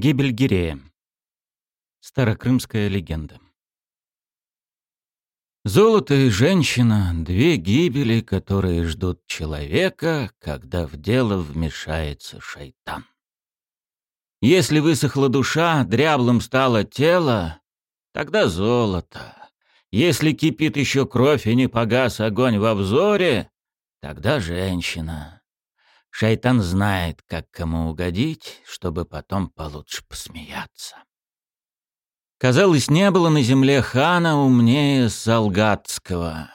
Гибель Гирея. Старокрымская легенда. Золото и женщина — две гибели, которые ждут человека, когда в дело вмешается шайтан. Если высохла душа, дряблым стало тело, тогда золото. Если кипит еще кровь и не погас огонь во взоре, тогда женщина. Шайтан знает, как кому угодить, чтобы потом получше посмеяться. Казалось, не было на земле хана умнее Салгатского.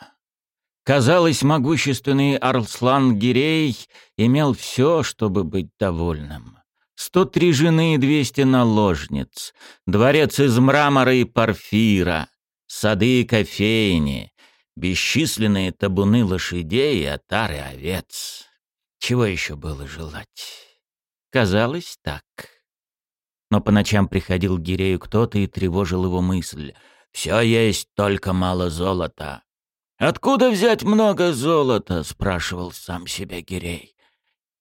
Казалось, могущественный Арслан Гирей имел все, чтобы быть довольным. Сто три жены и двести наложниц, дворец из мрамора и порфира, сады и кофейни, бесчисленные табуны лошадей и отары овец. Чего еще было желать? Казалось так. Но по ночам приходил к Гирею кто-то и тревожил его мысль. «Все есть, только мало золота». «Откуда взять много золота?» — спрашивал сам себя Гирей.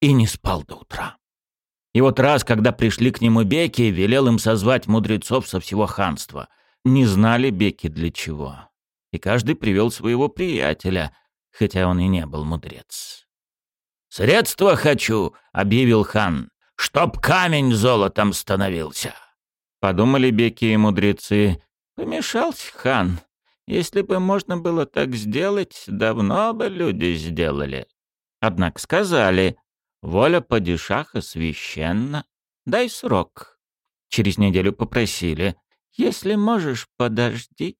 И не спал до утра. И вот раз, когда пришли к нему беки, велел им созвать мудрецов со всего ханства. Не знали беки для чего. И каждый привел своего приятеля, хотя он и не был мудрец. «Средства хочу», — объявил хан, — «чтоб камень золотом становился». Подумали беки и мудрецы. Помешался хан. Если бы можно было так сделать, давно бы люди сделали. Однако сказали, воля падишаха священна, дай срок. Через неделю попросили, если можешь, подожди.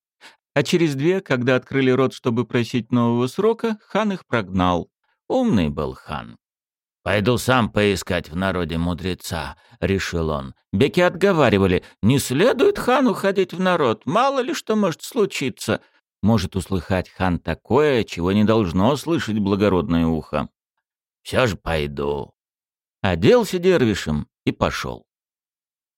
А через две, когда открыли рот, чтобы просить нового срока, хан их прогнал. Умный был хан. «Пойду сам поискать в народе мудреца», — решил он. Беки отговаривали, «Не следует хану ходить в народ, мало ли что может случиться». Может услыхать хан такое, чего не должно слышать благородное ухо. «Все же пойду». Оделся дервишем и пошел.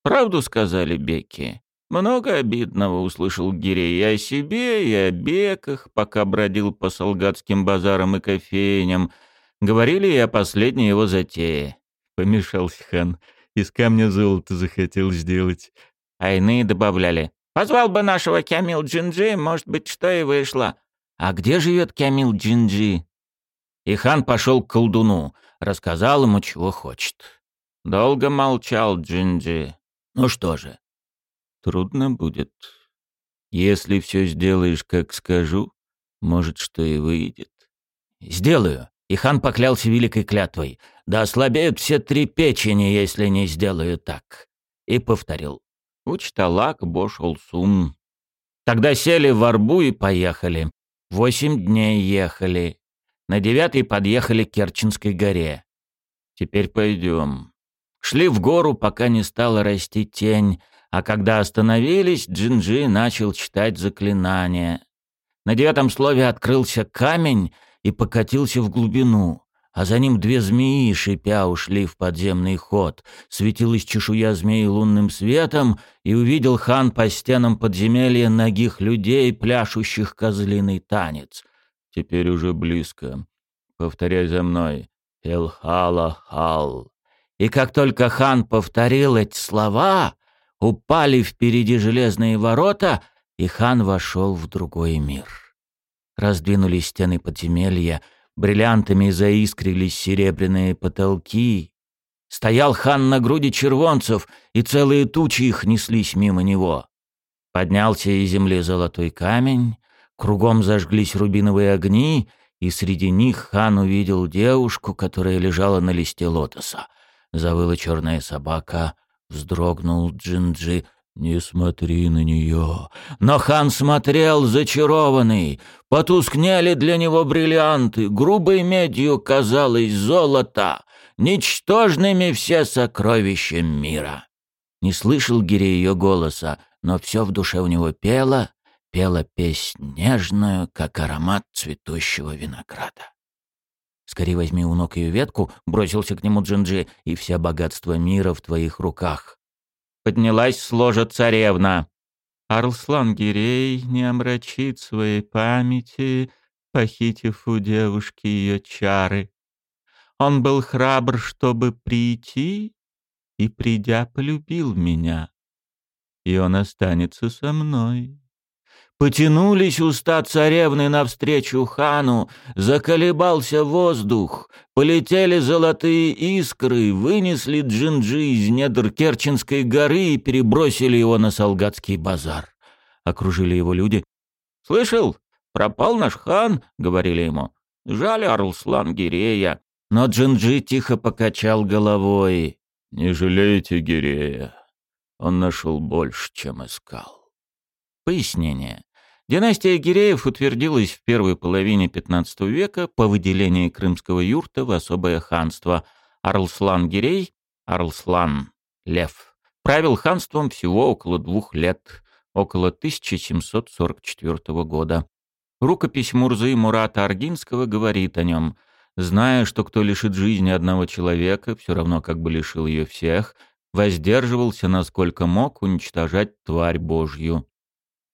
Правду сказали беки. Много обидного услышал Гирей и о себе, и о беках, пока бродил по солгатским базарам и кофейням. Говорили и о последней его затее. Помешался хан. Из камня золото захотел сделать. А иные добавляли. Позвал бы нашего Кямил Джинджи, может быть, что и вышло. А где живет Кямил Джинджи? И хан пошел к колдуну, рассказал ему, чего хочет. Долго молчал Джинджи. Ну что же, Трудно будет. Если все сделаешь, как скажу, может, что и выйдет. Сделаю. И хан поклялся великой клятвой. Да ослабеют все три печени, если не сделаю так. И повторил. Учталак сум. Тогда сели в арбу и поехали. Восемь дней ехали. На девятый подъехали к Керченской горе. Теперь пойдем. Шли в гору, пока не стала расти тень, а когда остановились, Джинджи начал читать заклинание. На девятом слове открылся камень и покатился в глубину, а за ним две змеи, шипя, ушли в подземный ход. Светилась чешуя змеи лунным светом, и увидел хан по стенам подземелья ногих людей, пляшущих козлиный танец. Теперь уже близко. Повторяй за мной. Элхала-хал. И как только хан повторил эти слова, упали впереди железные ворота, и хан вошел в другой мир. Раздвинулись стены подземелья, бриллиантами заискрились серебряные потолки. Стоял хан на груди червонцев, и целые тучи их неслись мимо него. Поднялся из земли золотой камень, кругом зажглись рубиновые огни, и среди них хан увидел девушку, которая лежала на листе лотоса. Завыла черная собака — Вздрогнул Джинджи. «Не смотри на нее». Но хан смотрел зачарованный. Потускнели для него бриллианты, грубой медью казалось золото, ничтожными все сокровища мира. Не слышал Гири ее голоса, но все в душе у него пело, пела песнь нежную, как аромат цветущего винограда. Скорее возьми у ног ее ветку, бросился к нему Джинджи, и вся богатство мира в твоих руках. Поднялась с ложа царевна. Арслан Гирей не омрачит своей памяти, похитив у девушки ее чары. Он был храбр, чтобы прийти, и, придя, полюбил меня. И он останется со мной. Потянулись уста царевны навстречу хану, заколебался воздух, полетели золотые искры, вынесли Джинджи из недр Керченской горы и перебросили его на Солгатский базар. Окружили его люди. «Слышал? Пропал наш хан», — говорили ему. «Жаль Арлслан Гирея». Но Джинджи тихо покачал головой. «Не жалейте Гирея. Он нашел больше, чем искал». Пояснение. Династия Гиреев утвердилась в первой половине XV века по выделению крымского юрта в особое ханство. Арлслан Гирей, Арлслан Лев, правил ханством всего около двух лет, около 1744 года. Рукопись Мурзы Мурата Аргинского говорит о нем. Зная, что кто лишит жизни одного человека, все равно как бы лишил ее всех, воздерживался, насколько мог, уничтожать тварь Божью.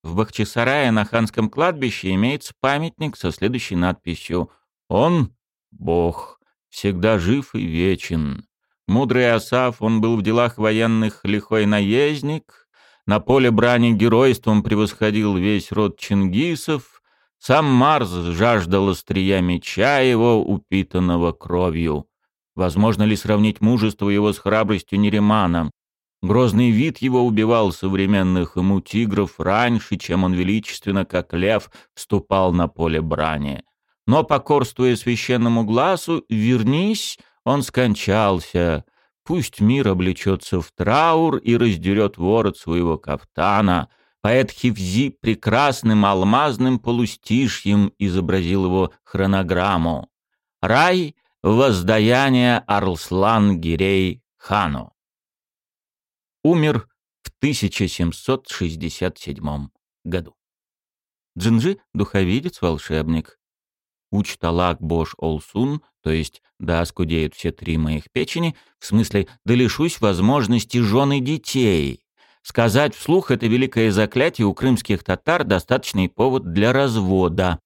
В Бахчисарае на ханском кладбище имеется памятник со следующей надписью «Он — Бог, всегда жив и вечен». Мудрый Асав, он был в делах военных лихой наездник, на поле брани геройством превосходил весь род чингисов, сам Марс жаждал острия меча его, упитанного кровью. Возможно ли сравнить мужество его с храбростью Неремана? Грозный вид его убивал современных ему тигров раньше, чем он величественно, как лев, вступал на поле брани. Но, покорствуя священному глазу, «вернись», он скончался. Пусть мир облечется в траур и раздерет ворот своего кафтана. Поэт Хивзи прекрасным алмазным полустишьем изобразил его хронограмму. «Рай — воздаяние Арлслан Гирей хану» умер в 1767 году. Джинджи — духовидец-волшебник. Учталак Бош Олсун, то есть «да оскудеют все три моих печени», в смысле «да лишусь возможности жены детей». Сказать вслух это великое заклятие у крымских татар достаточный повод для развода.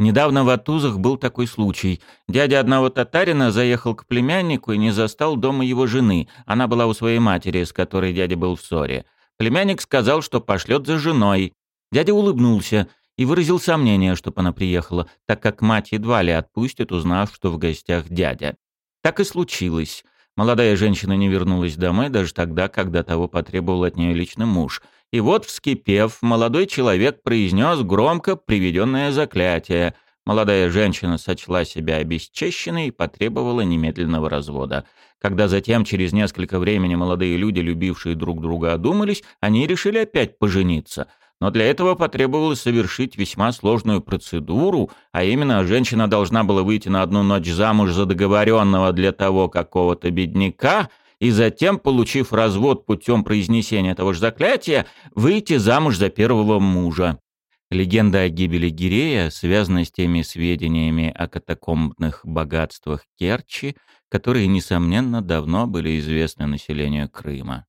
Недавно в Атузах был такой случай. Дядя одного татарина заехал к племяннику и не застал дома его жены. Она была у своей матери, с которой дядя был в ссоре. Племянник сказал, что пошлет за женой. Дядя улыбнулся и выразил сомнение, чтобы она приехала, так как мать едва ли отпустит, узнав, что в гостях дядя. Так и случилось. Молодая женщина не вернулась домой даже тогда, когда того потребовал от нее лично муж — и вот, вскипев, молодой человек произнес громко приведенное заклятие. Молодая женщина сочла себя обесчещенной и потребовала немедленного развода. Когда затем, через несколько времени, молодые люди, любившие друг друга, одумались, они решили опять пожениться. Но для этого потребовалось совершить весьма сложную процедуру, а именно женщина должна была выйти на одну ночь замуж за договоренного для того какого-то бедняка — и затем, получив развод путем произнесения того же заклятия, выйти замуж за первого мужа. Легенда о гибели Гирея связана с теми сведениями о катакомбных богатствах Керчи, которые, несомненно, давно были известны населению Крыма.